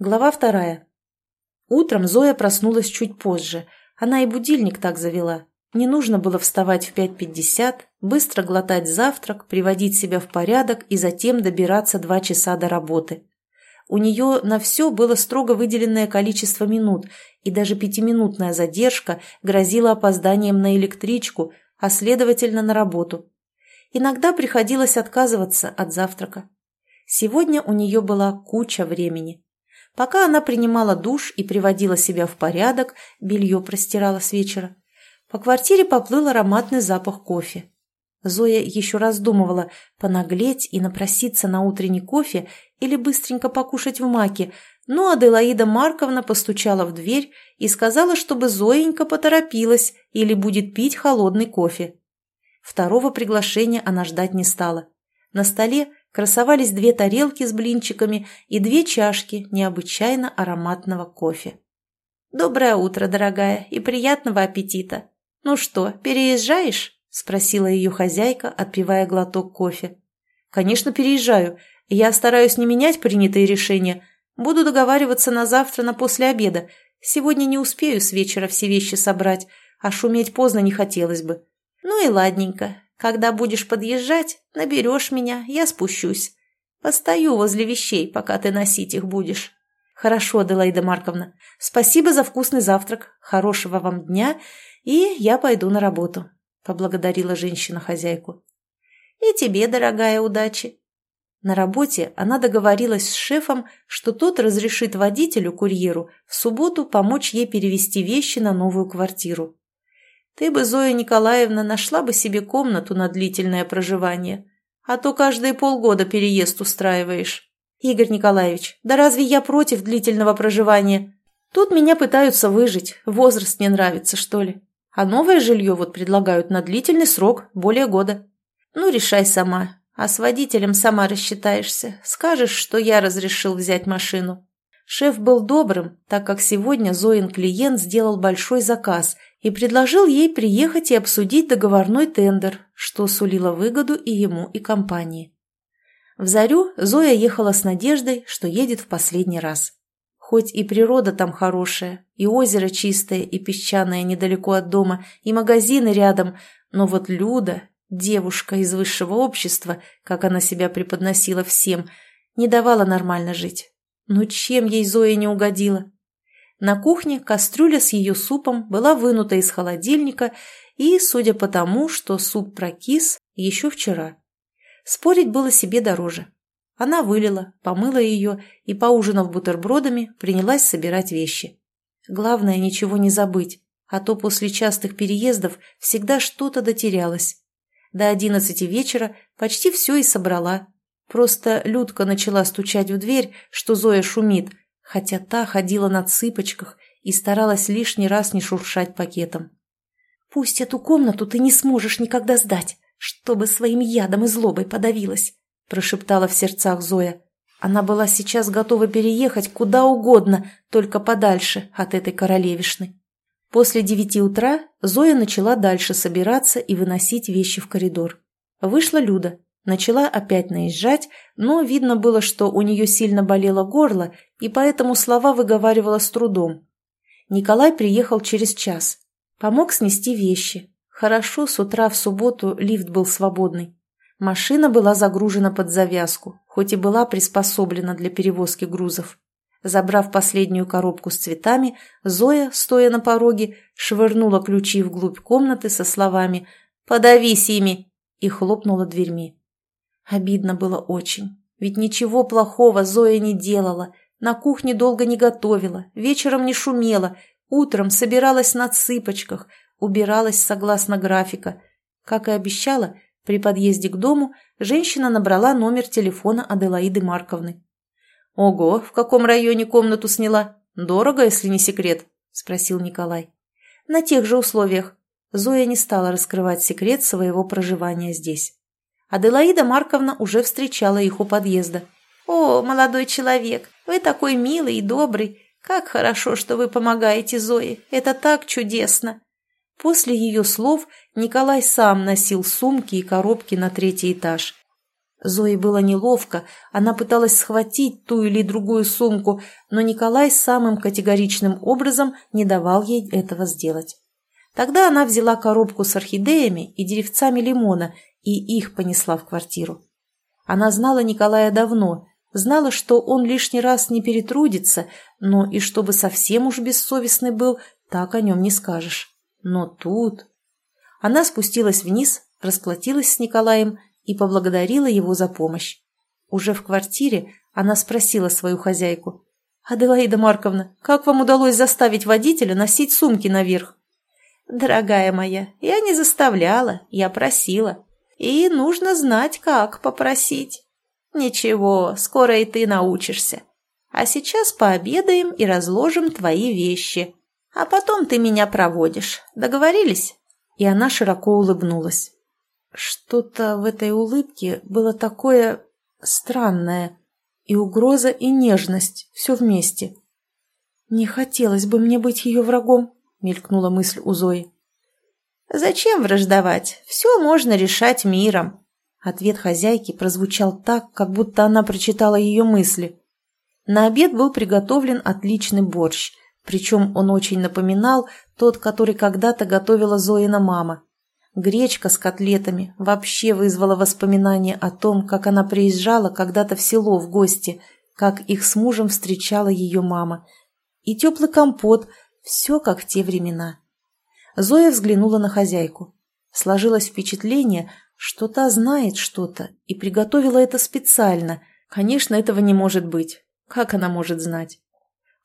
Глава вторая. Утром Зоя проснулась чуть позже. Она и будильник так завела. Не нужно было вставать в 5.50, быстро глотать завтрак, приводить себя в порядок и затем добираться два часа до работы. У нее на все было строго выделенное количество минут, и даже пятиминутная задержка грозила опозданием на электричку, а следовательно на работу. Иногда приходилось отказываться от завтрака. Сегодня у нее была куча времени. Пока она принимала душ и приводила себя в порядок, белье простирала с вечера, по квартире поплыл ароматный запах кофе. Зоя еще раздумывала, понаглеть и напроситься на утренний кофе или быстренько покушать в маке, но Аделаида Марковна постучала в дверь и сказала, чтобы Зоенька поторопилась или будет пить холодный кофе. Второго приглашения она ждать не стала. На столе красовались две тарелки с блинчиками и две чашки необычайно ароматного кофе. «Доброе утро, дорогая, и приятного аппетита! Ну что, переезжаешь?» – спросила ее хозяйка, отпивая глоток кофе. «Конечно, переезжаю. Я стараюсь не менять принятые решения. Буду договариваться на завтра на после обеда. Сегодня не успею с вечера все вещи собрать, а шуметь поздно не хотелось бы. Ну и ладненько, когда будешь подъезжать, наберешь меня, я спущусь. Постою возле вещей, пока ты носить их будешь. Хорошо, Аделаида Марковна. Спасибо за вкусный завтрак. Хорошего вам дня, и я пойду на работу. Поблагодарила женщина хозяйку. И тебе, дорогая, удачи. На работе она договорилась с шефом, что тот разрешит водителю-курьеру в субботу помочь ей перевести вещи на новую квартиру. Ты бы, Зоя Николаевна, нашла бы себе комнату на длительное проживание, а то каждые полгода переезд устраиваешь. Игорь Николаевич, да разве я против длительного проживания? Тут меня пытаются выжить, возраст не нравится, что ли. А новое жилье вот предлагают на длительный срок, более года. Ну, решай сама, а с водителем сама рассчитаешься. Скажешь, что я разрешил взять машину. Шеф был добрым, так как сегодня Зоин клиент сделал большой заказ и предложил ей приехать и обсудить договорной тендер, что сулило выгоду и ему, и компании. В Зарю Зоя ехала с надеждой, что едет в последний раз. Хоть и природа там хорошая, и озеро чистое и песчаное недалеко от дома, и магазины рядом, но вот Люда, девушка из высшего общества, как она себя преподносила всем, не давала нормально жить. Но чем ей Зоя не угодила? На кухне кастрюля с ее супом была вынута из холодильника и, судя по тому, что суп прокис еще вчера. Спорить было себе дороже. Она вылила, помыла ее и, поужинав бутербродами, принялась собирать вещи. Главное, ничего не забыть, а то после частых переездов всегда что-то дотерялось. До одиннадцати вечера почти все и собрала, Просто Людка начала стучать в дверь, что Зоя шумит, хотя та ходила на цыпочках и старалась лишний раз не шуршать пакетом. «Пусть эту комнату ты не сможешь никогда сдать, чтобы своим ядом и злобой подавилась», прошептала в сердцах Зоя. Она была сейчас готова переехать куда угодно, только подальше от этой королевишны. После девяти утра Зоя начала дальше собираться и выносить вещи в коридор. Вышла Люда. Начала опять наезжать, но видно было, что у нее сильно болело горло, и поэтому слова выговаривала с трудом. Николай приехал через час. Помог снести вещи. Хорошо, с утра в субботу лифт был свободный. Машина была загружена под завязку, хоть и была приспособлена для перевозки грузов. Забрав последнюю коробку с цветами, Зоя, стоя на пороге, швырнула ключи вглубь комнаты со словами «Подавись ими!» и хлопнула дверьми. Обидно было очень. Ведь ничего плохого Зоя не делала. На кухне долго не готовила, вечером не шумела, утром собиралась на цыпочках, убиралась согласно графика. Как и обещала, при подъезде к дому женщина набрала номер телефона Аделаиды Марковны. «Ого, в каком районе комнату сняла? Дорого, если не секрет?» – спросил Николай. «На тех же условиях». Зоя не стала раскрывать секрет своего проживания здесь. Аделаида Марковна уже встречала их у подъезда. «О, молодой человек, вы такой милый и добрый. Как хорошо, что вы помогаете Зое. Это так чудесно!» После ее слов Николай сам носил сумки и коробки на третий этаж. Зое было неловко, она пыталась схватить ту или другую сумку, но Николай самым категоричным образом не давал ей этого сделать. Тогда она взяла коробку с орхидеями и деревцами лимона и их понесла в квартиру. Она знала Николая давно, знала, что он лишний раз не перетрудится, но и чтобы совсем уж бессовестный был, так о нем не скажешь. Но тут... Она спустилась вниз, расплатилась с Николаем и поблагодарила его за помощь. Уже в квартире она спросила свою хозяйку. «Аделаида Марковна, как вам удалось заставить водителя носить сумки наверх?» «Дорогая моя, я не заставляла, я просила. И нужно знать, как попросить. Ничего, скоро и ты научишься. А сейчас пообедаем и разложим твои вещи. А потом ты меня проводишь. Договорились?» И она широко улыбнулась. Что-то в этой улыбке было такое странное. И угроза, и нежность, все вместе. «Не хотелось бы мне быть ее врагом», — мелькнула мысль у Зои. «Зачем враждовать? Все можно решать миром». Ответ хозяйки прозвучал так, как будто она прочитала ее мысли. На обед был приготовлен отличный борщ, причем он очень напоминал тот, который когда-то готовила Зоина мама. Гречка с котлетами вообще вызвала воспоминания о том, как она приезжала когда-то в село в гости, как их с мужем встречала ее мама. И теплый компот, все как в те времена. Зоя взглянула на хозяйку. Сложилось впечатление, что та знает что-то и приготовила это специально. Конечно, этого не может быть. Как она может знать?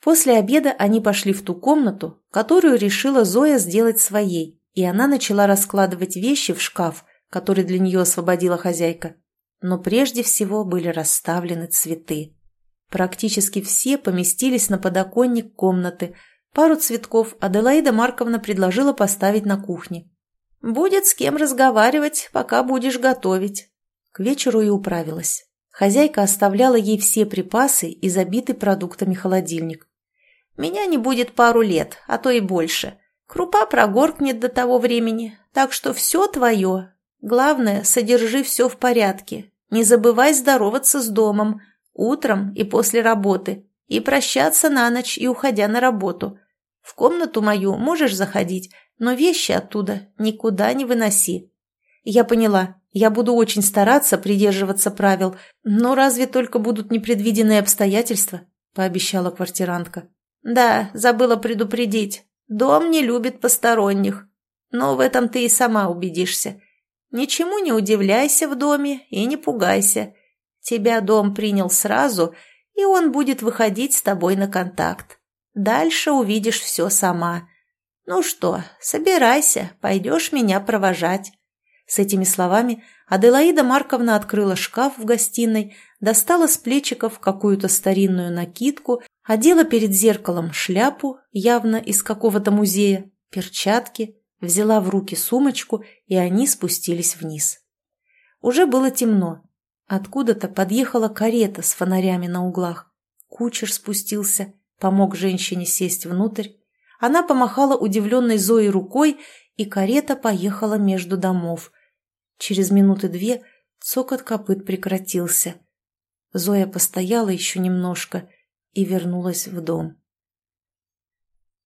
После обеда они пошли в ту комнату, которую решила Зоя сделать своей, и она начала раскладывать вещи в шкаф, который для нее освободила хозяйка. Но прежде всего были расставлены цветы. Практически все поместились на подоконник комнаты. Пару цветков Аделаида Марковна предложила поставить на кухне. «Будет с кем разговаривать, пока будешь готовить». К вечеру и управилась. Хозяйка оставляла ей все припасы и забитый продуктами холодильник. «Меня не будет пару лет, а то и больше. Крупа прогоркнет до того времени, так что все твое. Главное, содержи все в порядке. Не забывай здороваться с домом, утром и после работы, и прощаться на ночь и уходя на работу. В комнату мою можешь заходить, но вещи оттуда никуда не выноси. Я поняла, я буду очень стараться придерживаться правил, но разве только будут непредвиденные обстоятельства, пообещала квартирантка. Да, забыла предупредить. Дом не любит посторонних. Но в этом ты и сама убедишься. Ничему не удивляйся в доме и не пугайся. Тебя дом принял сразу, и он будет выходить с тобой на контакт. Дальше увидишь все сама. Ну что, собирайся, пойдешь меня провожать. С этими словами Аделаида Марковна открыла шкаф в гостиной, достала с плечиков какую-то старинную накидку Одела перед зеркалом шляпу, явно из какого-то музея, перчатки, взяла в руки сумочку, и они спустились вниз. Уже было темно. Откуда-то подъехала карета с фонарями на углах. Кучер спустился, помог женщине сесть внутрь. Она помахала удивленной Зоей рукой, и карета поехала между домов. Через минуты две цокот копыт прекратился. Зоя постояла еще немножко и вернулась в дом.